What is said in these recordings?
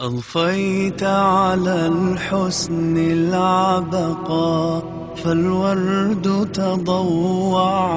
أضفيت على الحسن العبقى فالورد تضوع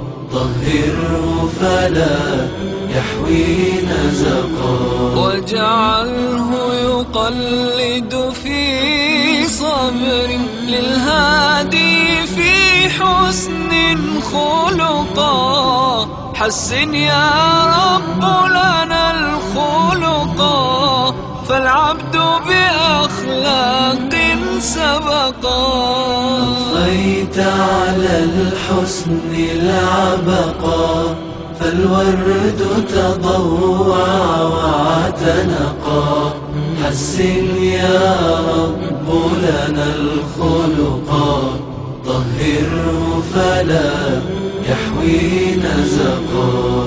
طهره فلا يحوي نزقا واجعله يقلد في صبر للهادي في حسن خلقا. حسن يا رب لنا الخلقا. فالعبد بأخلاق سبقا. أضفيت على الحسن العبقا فالورد تضوع واعتنقا حسن يا رب لنا الخلقا طهره فلا يحوي نزقا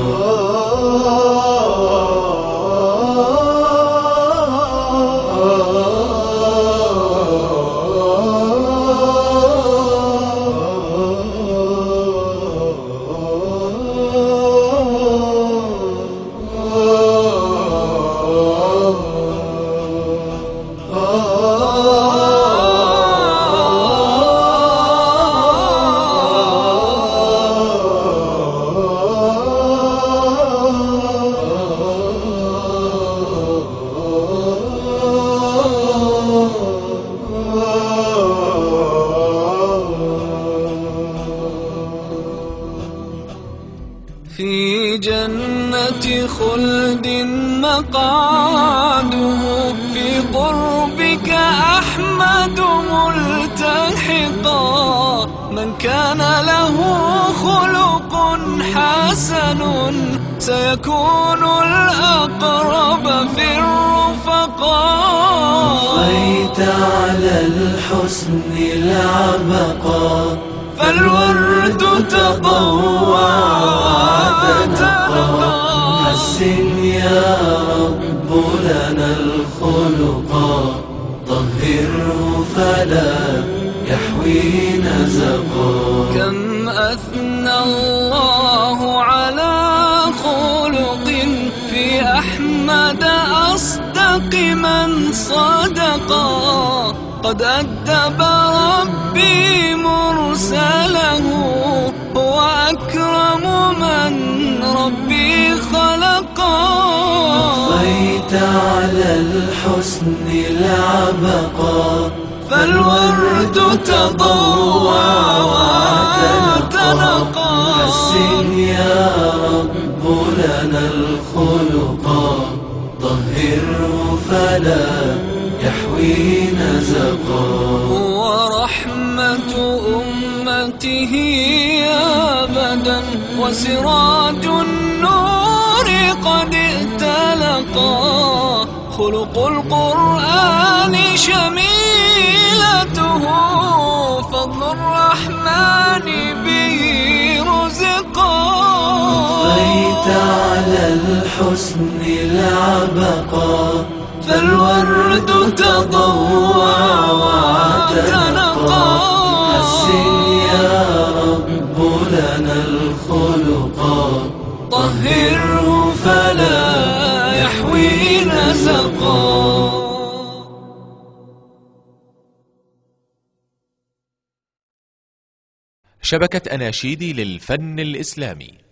في جنة خلد مقعده في قربك أحمد ملتحقا. من كان له خلق حسن سيكون الأقرب في الرفقاء أضفيت على الحسن العبقا فالورد تضوع واعتنقا حسن يا رب لنا الخلقا طهره فلا يحوي نزقا كم أثنى الله على خلق في أحمد أصدق من صدقا قد أدب ربي مرسله هو أكرم من ربي خلقا أضفيت على الحسن العبقا فالورد تضوع واعتنقا حسن يا رب لنا الخلقا طهره فلا يحوي نزقا. أمته أبدا وسراج النور قد ائتلقا خلق القرآن شميلته فضل الرحمن به رزقا. أضفيت على الحسن العبقا فالورد تضوع واعتنقا نزقا شبكة أناشيد للفن الإسلامي.